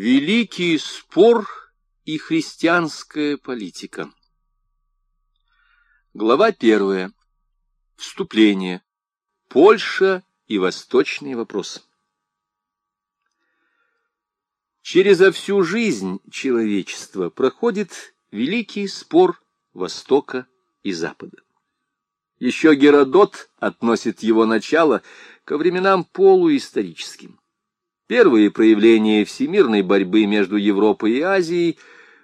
Великий спор и христианская политика. Глава первая. Вступление. Польша и восточные вопросы. Через всю жизнь человечества проходит великий спор Востока и Запада. Еще Геродот относит его начало ко временам полуисторическим. Первые проявления всемирной борьбы между Европой и Азией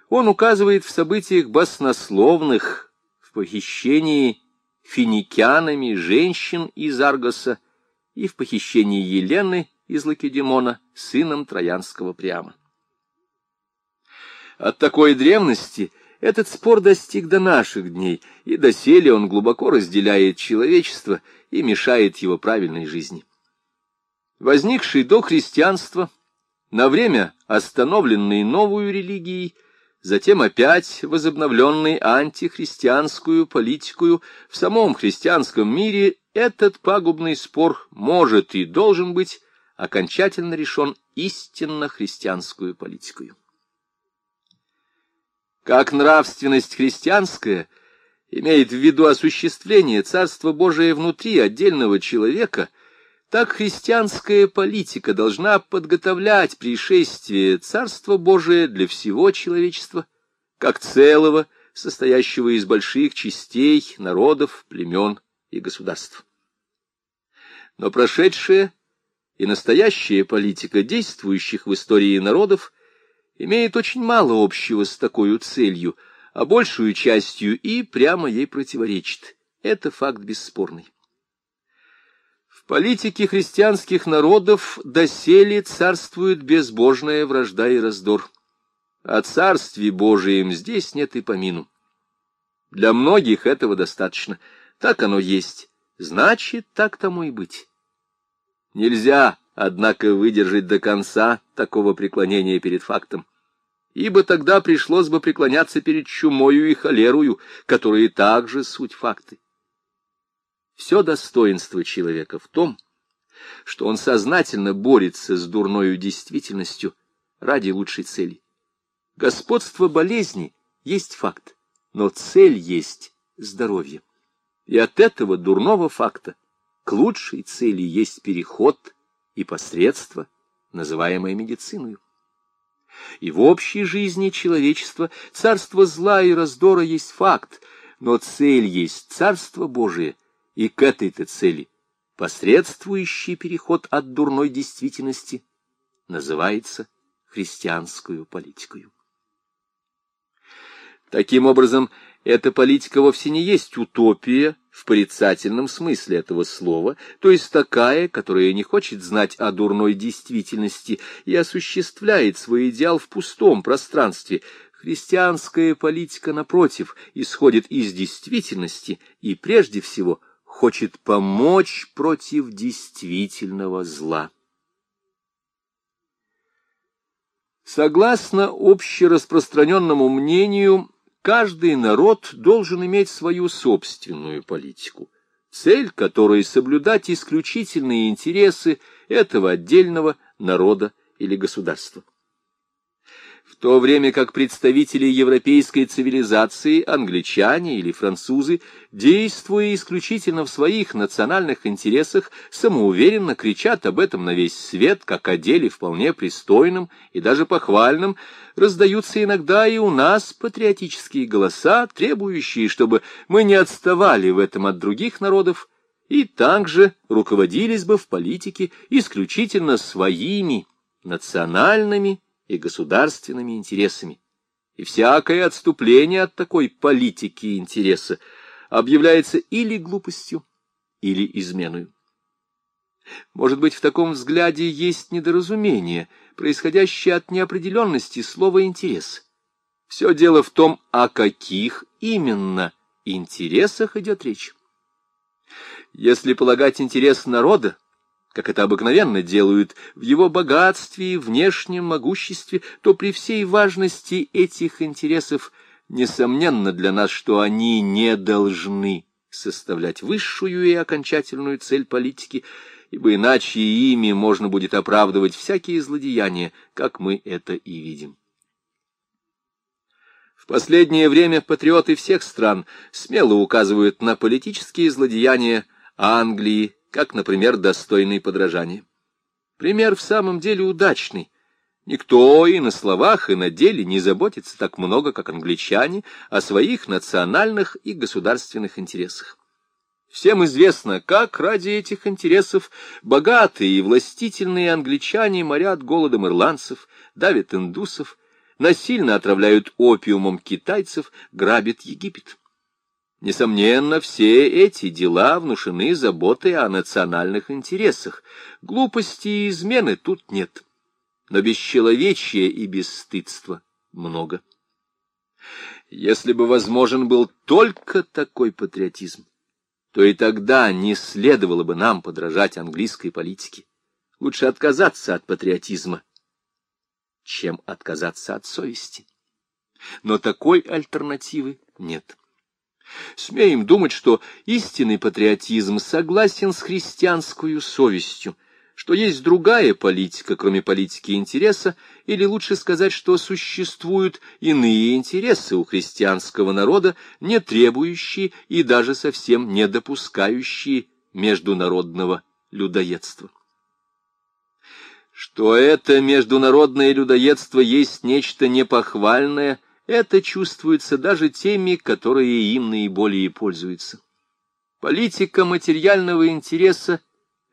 он указывает в событиях баснословных, в похищении финикянами женщин из Аргоса и в похищении Елены из Лакедемона сыном Троянского прямо. От такой древности этот спор достиг до наших дней, и доселе он глубоко разделяет человечество и мешает его правильной жизни возникший до христианства, на время остановленный новую религией, затем опять возобновленный антихристианскую политикую в самом христианском мире, этот пагубный спор может и должен быть окончательно решен истинно христианскую политикою. Как нравственность христианская имеет в виду осуществление Царства Божия внутри отдельного человека – так христианская политика должна подготовлять пришествие Царства Божия для всего человечества, как целого, состоящего из больших частей, народов, племен и государств. Но прошедшая и настоящая политика действующих в истории народов имеет очень мало общего с такой целью, а большую частью и прямо ей противоречит. Это факт бесспорный. Политике христианских народов доселе царствует безбожная вражда и раздор. О царстве Божием здесь нет и помину. Для многих этого достаточно. Так оно есть. Значит, так тому и быть. Нельзя, однако, выдержать до конца такого преклонения перед фактом, ибо тогда пришлось бы преклоняться перед чумою и холерую, которые также суть факты. Все достоинство человека в том, что он сознательно борется с дурною действительностью ради лучшей цели. Господство болезни есть факт, но цель есть здоровье. И от этого дурного факта к лучшей цели есть переход и посредство, называемое медициною. И в общей жизни человечества царство зла и раздора есть факт, но цель есть царство Божие — и к этой-то цели посредствующий переход от дурной действительности называется христианскую политикою. Таким образом, эта политика вовсе не есть утопия в порицательном смысле этого слова, то есть такая, которая не хочет знать о дурной действительности и осуществляет свой идеал в пустом пространстве. Христианская политика, напротив, исходит из действительности и, прежде всего, хочет помочь против действительного зла. Согласно общераспространенному мнению, каждый народ должен иметь свою собственную политику, цель которой соблюдать исключительные интересы этого отдельного народа или государства в то время как представители европейской цивилизации, англичане или французы, действуя исключительно в своих национальных интересах, самоуверенно кричат об этом на весь свет, как о деле вполне пристойном и даже похвальном, раздаются иногда и у нас патриотические голоса, требующие, чтобы мы не отставали в этом от других народов, и также руководились бы в политике исключительно своими национальными и государственными интересами, и всякое отступление от такой политики интереса объявляется или глупостью, или изменою. Может быть, в таком взгляде есть недоразумение, происходящее от неопределенности слова «интерес». Все дело в том, о каких именно интересах идет речь. Если полагать интерес народа, как это обыкновенно делают, в его богатстве и внешнем могуществе, то при всей важности этих интересов несомненно для нас, что они не должны составлять высшую и окончательную цель политики, ибо иначе ими можно будет оправдывать всякие злодеяния, как мы это и видим. В последнее время патриоты всех стран смело указывают на политические злодеяния Англии, как, например, достойный подражания. Пример в самом деле удачный. Никто и на словах, и на деле не заботится так много, как англичане, о своих национальных и государственных интересах. Всем известно, как ради этих интересов богатые и властительные англичане морят голодом ирландцев, давят индусов, насильно отравляют опиумом китайцев, грабят Египет. Несомненно, все эти дела внушены заботой о национальных интересах. Глупости и измены тут нет. Но бесчеловечия и бесстыдства много. Если бы возможен был только такой патриотизм, то и тогда не следовало бы нам подражать английской политике. Лучше отказаться от патриотизма, чем отказаться от совести. Но такой альтернативы нет. Смеем думать, что истинный патриотизм согласен с христианской совестью, что есть другая политика, кроме политики интереса, или лучше сказать, что существуют иные интересы у христианского народа, не требующие и даже совсем не допускающие международного людоедства. Что это международное людоедство есть нечто непохвальное, это чувствуется даже теми, которые им наиболее пользуются. Политика материального интереса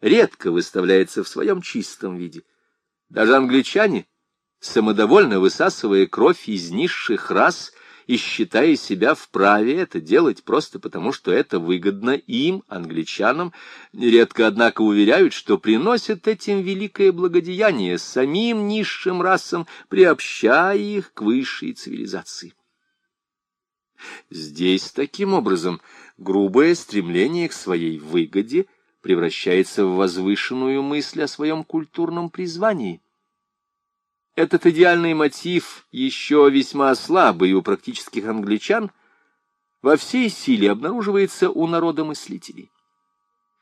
редко выставляется в своем чистом виде. Даже англичане, самодовольно высасывая кровь из низших рас, и считая себя вправе это делать просто потому, что это выгодно им, англичанам, нередко, однако, уверяют, что приносят этим великое благодеяние самим низшим расам, приобщая их к высшей цивилизации. Здесь, таким образом, грубое стремление к своей выгоде превращается в возвышенную мысль о своем культурном призвании – этот идеальный мотив, еще весьма слабый у практических англичан, во всей силе обнаруживается у народомыслителей.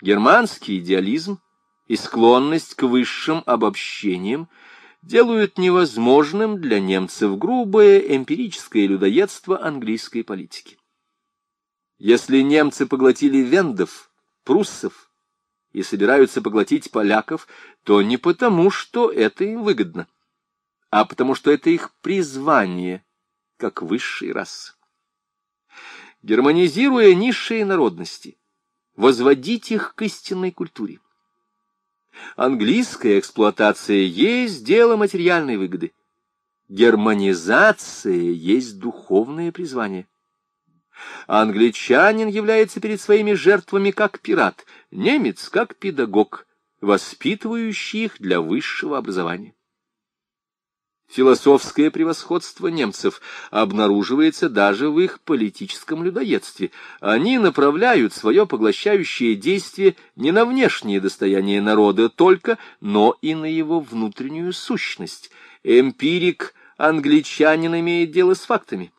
Германский идеализм и склонность к высшим обобщениям делают невозможным для немцев грубое эмпирическое людоедство английской политики. Если немцы поглотили вендов, пруссов и собираются поглотить поляков, то не потому, что это им выгодно а потому что это их призвание, как высшей расы. Германизируя низшие народности, возводить их к истинной культуре. Английская эксплуатация есть дело материальной выгоды. Германизация есть духовное призвание. Англичанин является перед своими жертвами как пират, немец как педагог, воспитывающий их для высшего образования. Философское превосходство немцев обнаруживается даже в их политическом людоедстве. Они направляют свое поглощающее действие не на внешнее достояние народа только, но и на его внутреннюю сущность. Эмпирик англичанин имеет дело с фактами.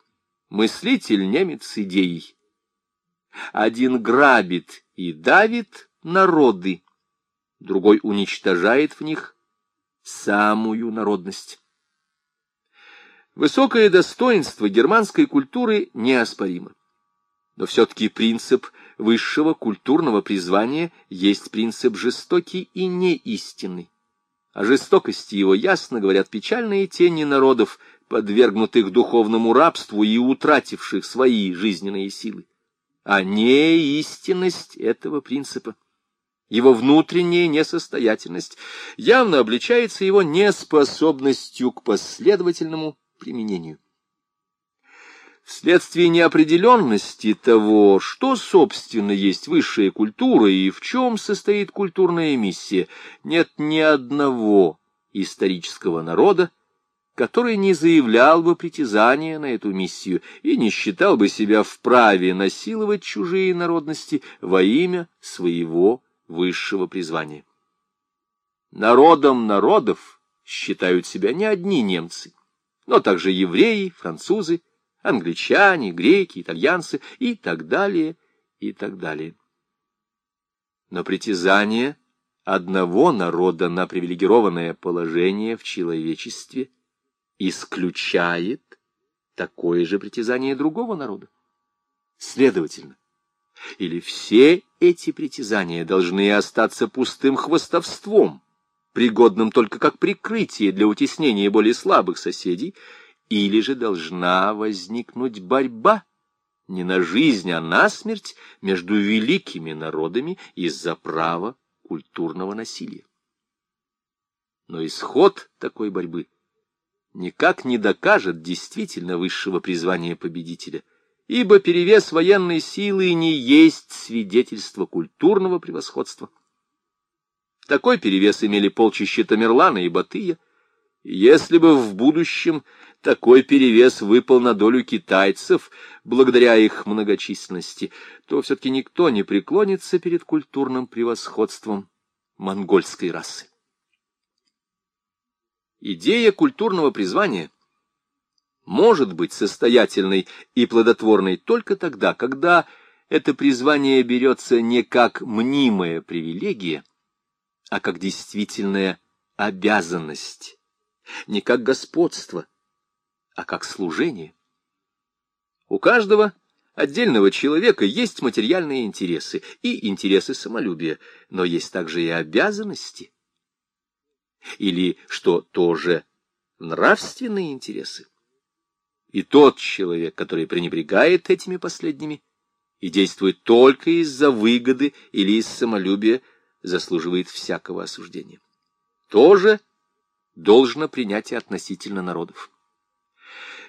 Мыслитель немец идеей. Один грабит и давит народы, другой уничтожает в них самую народность. Высокое достоинство германской культуры неоспоримо. Но все-таки принцип высшего культурного призвания есть принцип жестокий и неистинный. О жестокости его ясно говорят печальные тени народов, подвергнутых духовному рабству и утративших свои жизненные силы. А неистинность этого принципа, его внутренняя несостоятельность, явно обличается его неспособностью к последовательному применению. Вследствие неопределенности того, что, собственно, есть высшая культура и в чем состоит культурная миссия, нет ни одного исторического народа, который не заявлял бы притязания на эту миссию и не считал бы себя вправе насиловать чужие народности во имя своего высшего призвания. Народом народов считают себя не одни немцы, но также евреи, французы, англичане, греки, итальянцы и так далее, и так далее. Но притязания одного народа на привилегированное положение в человечестве исключает такое же притязание другого народа. Следовательно, или все эти притязания должны остаться пустым хвостовством, пригодным только как прикрытие для утеснения более слабых соседей, или же должна возникнуть борьба не на жизнь, а на смерть между великими народами из-за права культурного насилия. Но исход такой борьбы никак не докажет действительно высшего призвания победителя, ибо перевес военной силы не есть свидетельство культурного превосходства. Такой перевес имели полчища Тамерлана и Батыя, если бы в будущем такой перевес выпал на долю китайцев, благодаря их многочисленности, то все-таки никто не преклонится перед культурным превосходством монгольской расы. Идея культурного призвания может быть состоятельной и плодотворной только тогда, когда это призвание берется не как мнимая привилегия, а как действительная обязанность, не как господство, а как служение. У каждого отдельного человека есть материальные интересы и интересы самолюбия, но есть также и обязанности, или, что тоже, нравственные интересы. И тот человек, который пренебрегает этими последними и действует только из-за выгоды или из самолюбия, заслуживает всякого осуждения. Тоже должно принятие относительно народов.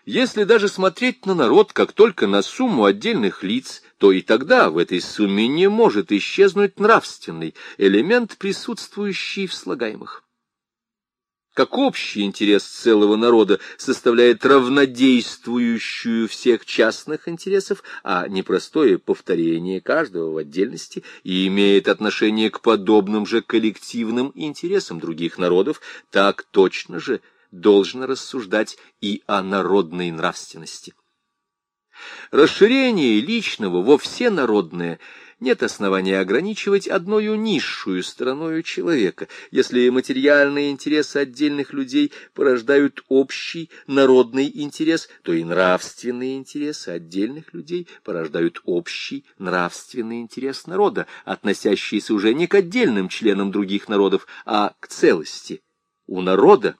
Если даже смотреть на народ как только на сумму отдельных лиц, то и тогда в этой сумме не может исчезнуть нравственный элемент, присутствующий в слагаемых. Как общий интерес целого народа составляет равнодействующую всех частных интересов, а не простое повторение каждого в отдельности и имеет отношение к подобным же коллективным интересам других народов, так точно же – должно рассуждать и о народной нравственности. Расширение личного во всенародное нет основания ограничивать одною низшую стороною человека, если материальные интересы отдельных людей порождают общий народный интерес, то и нравственные интересы отдельных людей порождают общий нравственный интерес народа, относящийся уже не к отдельным членам других народов, а к целости. У народа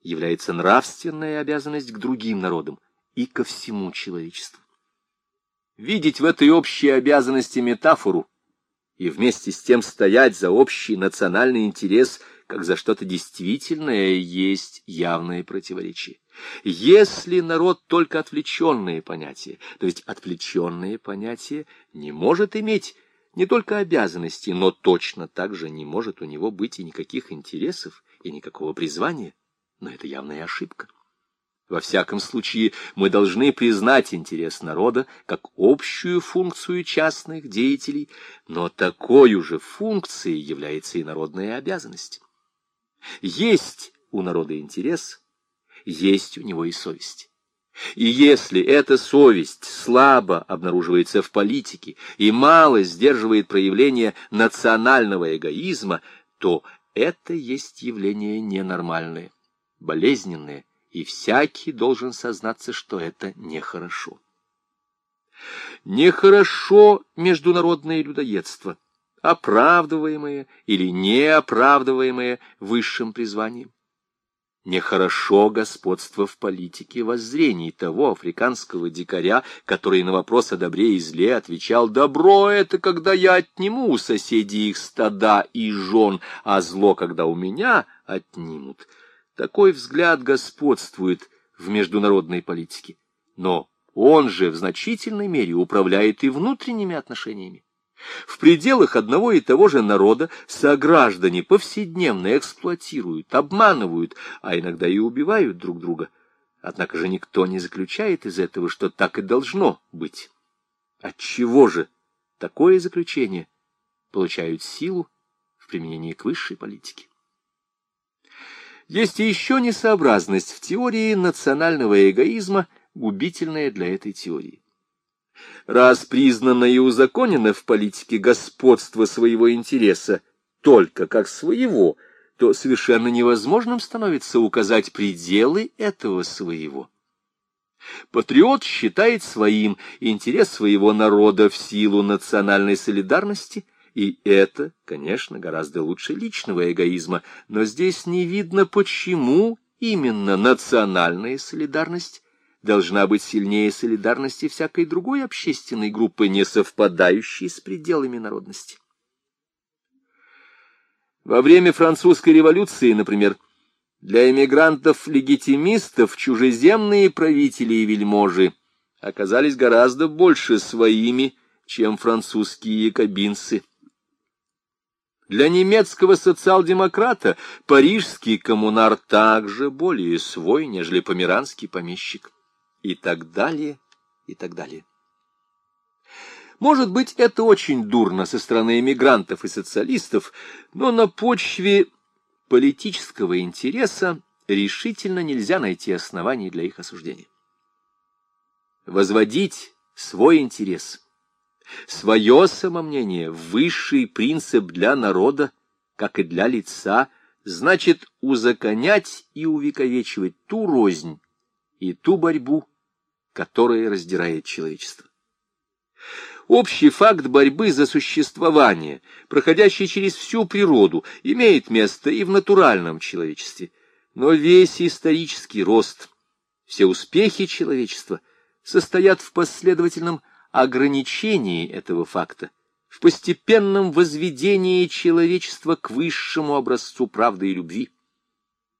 является нравственная обязанность к другим народам и ко всему человечеству. Видеть в этой общей обязанности метафору и вместе с тем стоять за общий национальный интерес, как за что-то действительное, есть явное противоречие. Если народ только отвлеченные понятия, то есть отвлеченные понятия не может иметь не только обязанностей, но точно так же не может у него быть и никаких интересов, и никакого призвания но это явная ошибка. Во всяком случае, мы должны признать интерес народа как общую функцию частных деятелей, но такой же функцией является и народная обязанность. Есть у народа интерес, есть у него и совесть. И если эта совесть слабо обнаруживается в политике и мало сдерживает проявление национального эгоизма, то это есть явление ненормальное болезненное, и всякий должен сознаться, что это нехорошо. Нехорошо международное людоедство, оправдываемое или неоправдываемое высшим призванием. Нехорошо господство в политике воззрений того африканского дикаря, который на вопрос о добре и зле отвечал «Добро — это когда я отниму у соседей их стада и жен, а зло, когда у меня отнимут». Такой взгляд господствует в международной политике, но он же в значительной мере управляет и внутренними отношениями. В пределах одного и того же народа сограждане повседневно эксплуатируют, обманывают, а иногда и убивают друг друга. Однако же никто не заключает из этого, что так и должно быть. Отчего же такое заключение получают силу в применении к высшей политике? Есть еще несообразность в теории национального эгоизма, губительная для этой теории. Раз признано и узаконено в политике господство своего интереса только как своего, то совершенно невозможным становится указать пределы этого своего. Патриот считает своим интерес своего народа в силу национальной солидарности, и это, конечно, гораздо лучше личного эгоизма, но здесь не видно, почему именно национальная солидарность должна быть сильнее солидарности всякой другой общественной группы, не совпадающей с пределами народности. Во время французской революции, например, для эмигрантов-легитимистов чужеземные правители и вельможи оказались гораздо больше своими, чем французские якобинцы. Для немецкого социал-демократа парижский коммунар также более свой, нежели померанский помещик. И так далее, и так далее. Может быть, это очень дурно со стороны эмигрантов и социалистов, но на почве политического интереса решительно нельзя найти оснований для их осуждения. Возводить свой интерес, свое самомнение, высший принцип для народа, как и для лица, значит узаконять и увековечивать ту рознь и ту борьбу, которая раздирает человечество. Общий факт борьбы за существование, проходящий через всю природу, имеет место и в натуральном человечестве. Но весь исторический рост, все успехи человечества состоят в последовательном ограничении этого факта, в постепенном возведении человечества к высшему образцу правды и любви.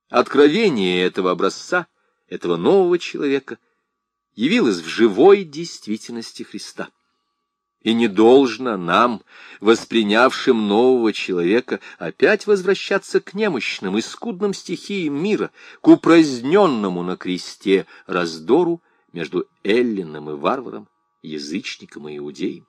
Откровение этого образца, этого нового человека, явилось в живой действительности Христа. И не должно нам, воспринявшим нового человека, опять возвращаться к немощным и скудным стихиям мира, к упраздненному на кресте раздору между эллином и варваром, язычником и иудеем.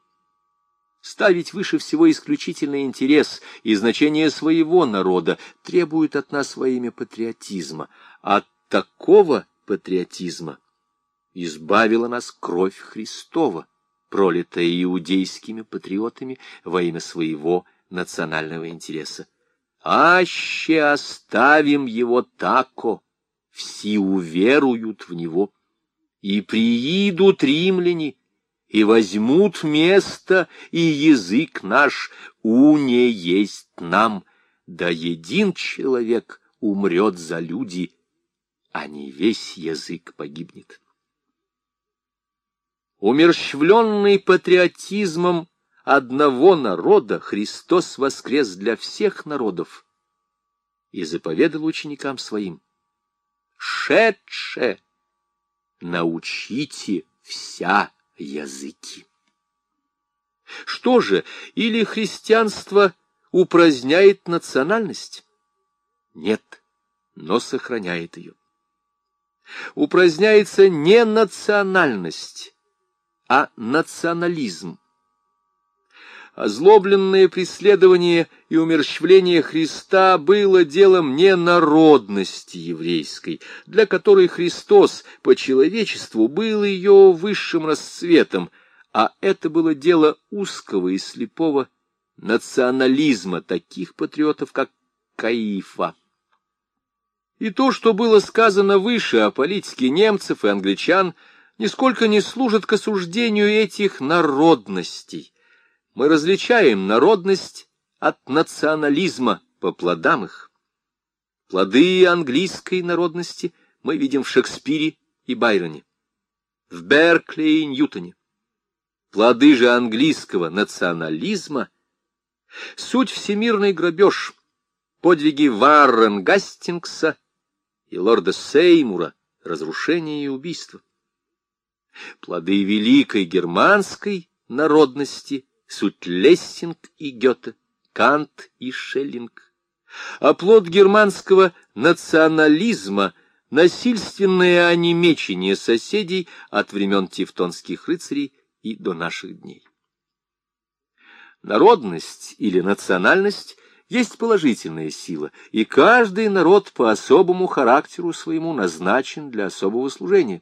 Ставить выше всего исключительный интерес и значение своего народа требует от нас во имя патриотизма. От такого патриотизма избавила нас кровь Христова пролитое иудейскими патриотами во имя своего национального интереса. Аще оставим его тако, все уверуют в него, и приидут римляне, и возьмут место, и язык наш уне есть нам, да един человек умрет за люди, а не весь язык погибнет. Умерщвленный патриотизмом одного народа, Христос воскрес для всех народов и заповедал ученикам своим, «Шедше, научите вся языки». Что же, или христианство упраздняет национальность? Нет, но сохраняет ее. Упраздняется не национальность, а национализм. Озлобленное преследование и умерщвление Христа было делом не народности еврейской, для которой Христос по человечеству был ее высшим расцветом, а это было дело узкого и слепого национализма таких патриотов, как Каифа. И то, что было сказано выше о политике немцев и англичан – нисколько не служит к осуждению этих народностей. Мы различаем народность от национализма по плодам их. Плоды английской народности мы видим в Шекспире и Байроне, в Беркли и Ньютоне. Плоды же английского национализма — суть всемирный грабеж, подвиги Варрен Гастингса и лорда Сеймура, разрушение и убийство плоды великой германской народности, суть Лессинг и Гёте, Кант и Шеллинг, а плод германского национализма — насильственное онемечение соседей от времен тевтонских рыцарей и до наших дней. Народность или национальность есть положительная сила, и каждый народ по особому характеру своему назначен для особого служения.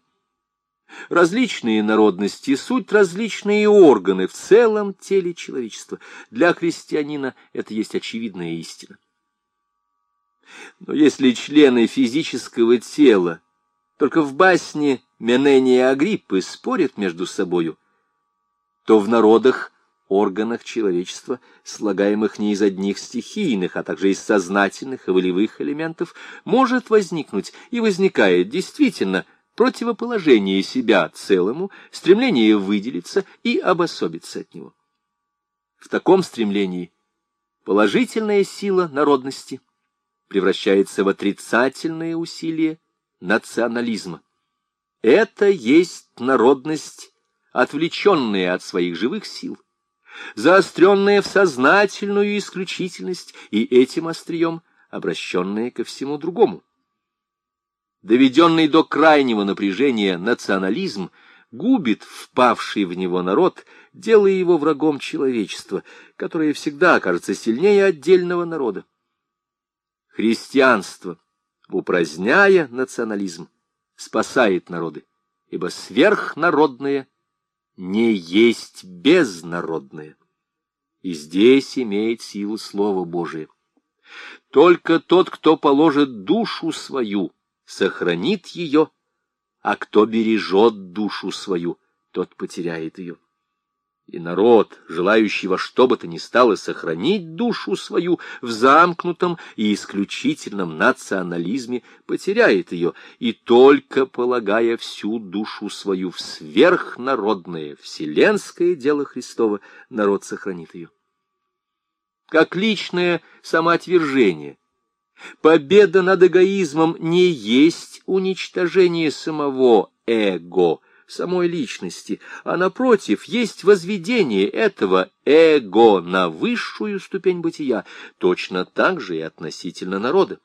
Различные народности — суть различные органы в целом теле человечества. Для христианина это есть очевидная истина. Но если члены физического тела только в басне Менения и Агриппы спорят между собою, то в народах, органах человечества, слагаемых не из одних стихийных, а также из сознательных и волевых элементов, может возникнуть и возникает действительно противоположение себя целому, стремление выделиться и обособиться от него. В таком стремлении положительная сила народности превращается в отрицательные усилия национализма. Это есть народность, отвлеченная от своих живых сил, заостренная в сознательную исключительность и этим острием обращенная ко всему другому. Доведенный до крайнего напряжения национализм губит впавший в него народ, делая его врагом человечества, которое всегда окажется сильнее отдельного народа. Христианство, упраздняя национализм, спасает народы, ибо сверхнародное не есть безнародное. И здесь имеет силу Слово Божие. Только тот, кто положит душу свою, сохранит ее, а кто бережет душу свою, тот потеряет ее. И народ, желающий во что бы то ни стало сохранить душу свою в замкнутом и исключительном национализме, потеряет ее, и только полагая всю душу свою в сверхнародное, вселенское дело Христова, народ сохранит ее. Как личное самоотвержение, победа над эгоизмом не есть уничтожение самого эго, самой личности, а, напротив, есть возведение этого эго на высшую ступень бытия, точно так же и относительно народа.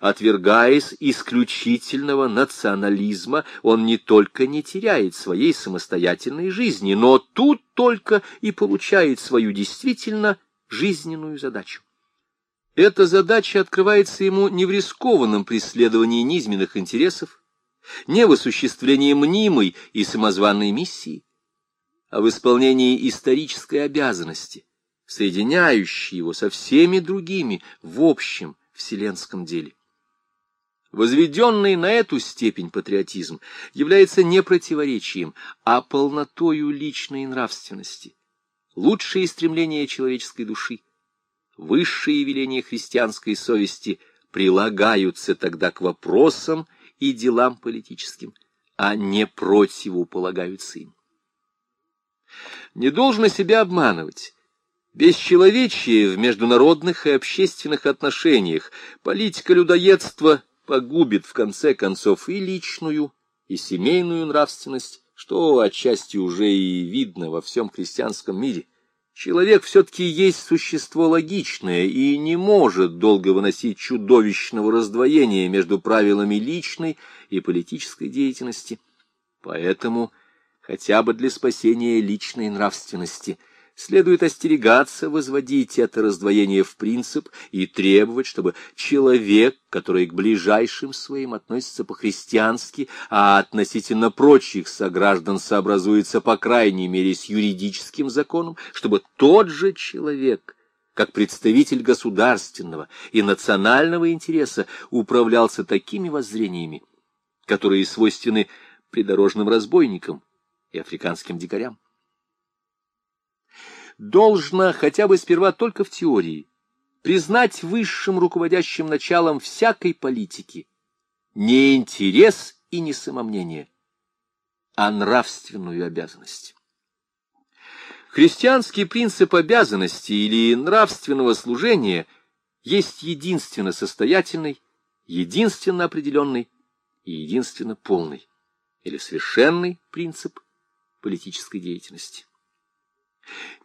Отвергаясь исключительного национализма, он не только не теряет своей самостоятельной жизни, но тут только и получает свою действительно жизненную задачу. Эта задача открывается ему не в рискованном преследовании низменных интересов, не в осуществлении мнимой и самозванной миссии, а в исполнении исторической обязанности, соединяющей его со всеми другими в общем вселенском деле. Возведенный на эту степень патриотизм является не противоречием, а полнотою личной нравственности, лучшие стремления человеческой души, высшие веления христианской совести прилагаются тогда к вопросам и делам политическим, а не противополагаются им. Не должно себя обманывать. Бесчеловечие в международных и общественных отношениях, политика людоедства погубит в конце концов и личную, и семейную нравственность, что отчасти уже и видно во всем христианском мире. Человек все-таки есть существо логичное и не может долго выносить чудовищного раздвоения между правилами личной и политической деятельности. Поэтому хотя бы для спасения личной нравственности – следует остерегаться возводить это раздвоение в принцип и требовать, чтобы человек, который к ближайшим своим относится по-христиански, а относительно прочих сограждан сообразуется по крайней мере с юридическим законом, чтобы тот же человек как представитель государственного и национального интереса управлялся такими воззрениями, которые свойственны придорожным разбойникам и африканским дикарям должно хотя бы сперва только в теории признать высшим руководящим началом всякой политики не интерес и не самомнение, а нравственную обязанность. Христианский принцип обязанности или нравственного служения есть единственно состоятельный, единственно определенный и единственно полный или совершенный принцип политической деятельности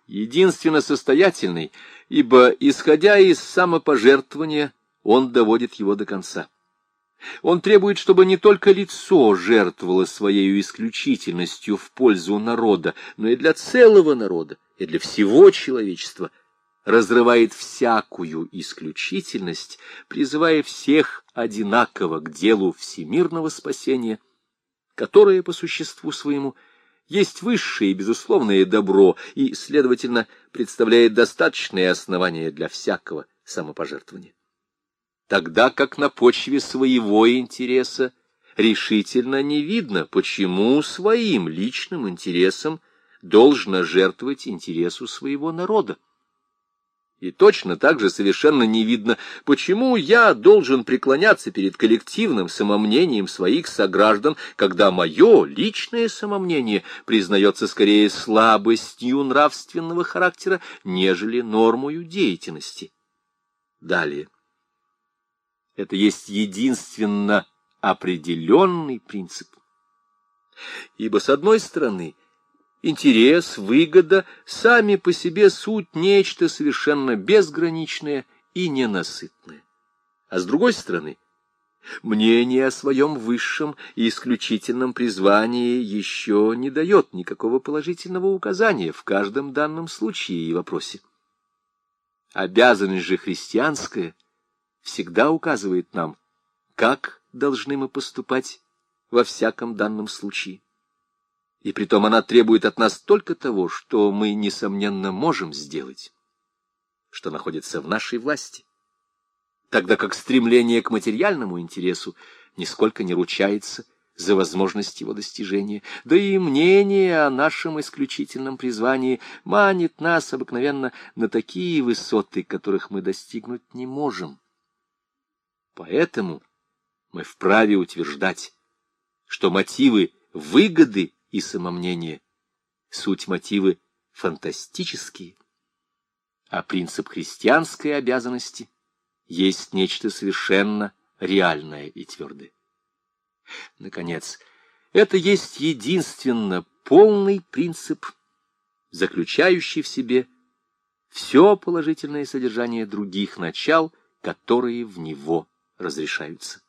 единственно состоятельный, ибо, исходя из самопожертвования, он доводит его до конца. Он требует, чтобы не только лицо жертвовало своей исключительностью в пользу народа, но и для целого народа, и для всего человечества, разрывает всякую исключительность, призывая всех одинаково к делу всемирного спасения которое по существу своему есть высшее и безусловное добро и, следовательно, представляет достаточное основание для всякого самопожертвования. Тогда как на почве своего интереса решительно не видно, почему своим личным интересом должно жертвовать интересу своего народа. И точно так же совершенно не видно, почему я должен преклоняться перед коллективным самомнением своих сограждан, когда мое личное самомнение признается скорее слабостью нравственного характера, нежели нормою деятельности. Далее. Это есть единственно определенный принцип. Ибо, с одной стороны, интерес, выгода сами по себе суть нечто совершенно безграничное и ненасытное. А с другой стороны, мнение о своем высшем и исключительном призвании еще не дает никакого положительного указания в каждом данном случае и вопросе. Обязанность же христианская всегда указывает нам, как должны мы поступать во всяком данном случае. И притом она требует от нас только того, что мы, несомненно, можем сделать, что находится в нашей власти, тогда как стремление к материальному интересу нисколько не ручается за возможность его достижения, да и мнение о нашем исключительном призвании манит нас обыкновенно на такие высоты, которых мы достигнуть не можем. Поэтому мы вправе утверждать, что мотивы выгоды и самомнения суть мотивы фантастические, а принцип христианской обязанности есть нечто совершенно реальное и твердое. Наконец, это есть единственно полный принцип, заключающий в себе все положительное содержание других начал, которые в него разрешаются.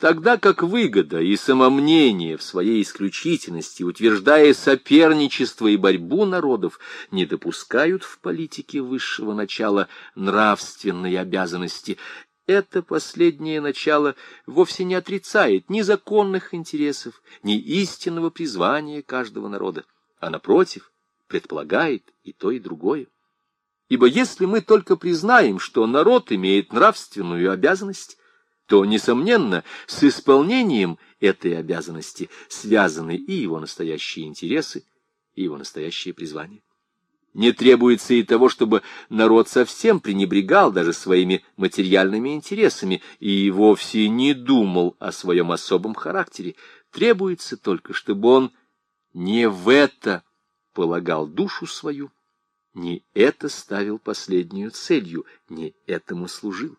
Тогда как выгода и самомнение в своей исключительности, утверждая соперничество и борьбу народов, не допускают в политике высшего начала нравственной обязанности, это последнее начало вовсе не отрицает ни законных интересов, ни истинного призвания каждого народа, а, напротив, предполагает и то, и другое. Ибо если мы только признаем, что народ имеет нравственную обязанность, то, несомненно, с исполнением этой обязанности связаны и его настоящие интересы, и его настоящее призвание. Не требуется и того, чтобы народ совсем пренебрегал даже своими материальными интересами и вовсе не думал о своем особом характере. Требуется только, чтобы он не в это полагал душу свою, не это ставил последнюю целью, не этому служил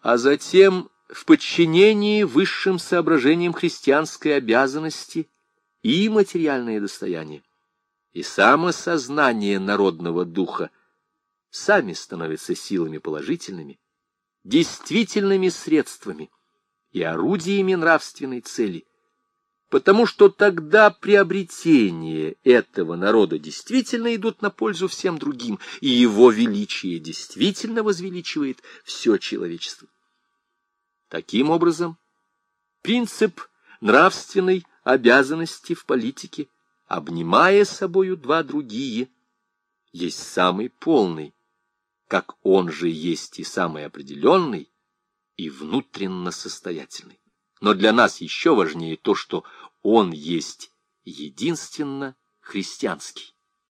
а затем в подчинении высшим соображениям христианской обязанности и материальное достояние, и самосознание народного духа сами становятся силами положительными, действительными средствами и орудиями нравственной цели – потому что тогда приобретения этого народа действительно идут на пользу всем другим, и его величие действительно возвеличивает все человечество. Таким образом, принцип нравственной обязанности в политике, обнимая собою два другие, есть самый полный, как он же есть и самый определенный и внутренно состоятельный. Но для нас еще важнее то, что он есть единственно христианский.